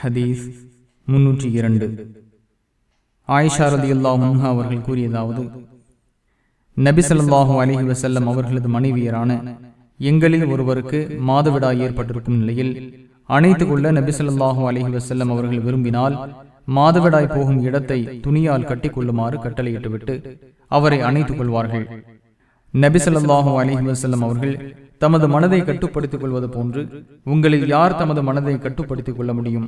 ஹதீஸ் முன்னூற்றி இரண்டு. ஆயிஷாரதி ரதியுல்லா முன்ஹா அவர்கள் கூறியதாவது நபிசல்லாஹு ஸல்லல்லாஹு வசல்லம் அவர்களது மனைவியரான எங்களில் ஒருவருக்கு மாதவிடாய் ஏற்பட்டிருக்கும் நிலையில் அணைத்து கொள்ள நபிசல்லாஹு ஸல்லல்லாஹு வசல்லம் அவர்கள் விரும்பினால் மாதவிடாய் போகும் இடத்தை துணியால் கட்டி கொள்ளுமாறு கட்டளையிட்டுவிட்டு அவரை அணைத்துக் கொள்வார்கள். நபிசல்லாஹு ஸல்லல்லாஹு வசல்லம் அவர்கள் தமது மனதை கட்டுப்படுத்திக் கொள்வது போன்று உங்களில் யார் தமது மனதை கட்டுப்படுத்திக் கொள்ள முடியும்?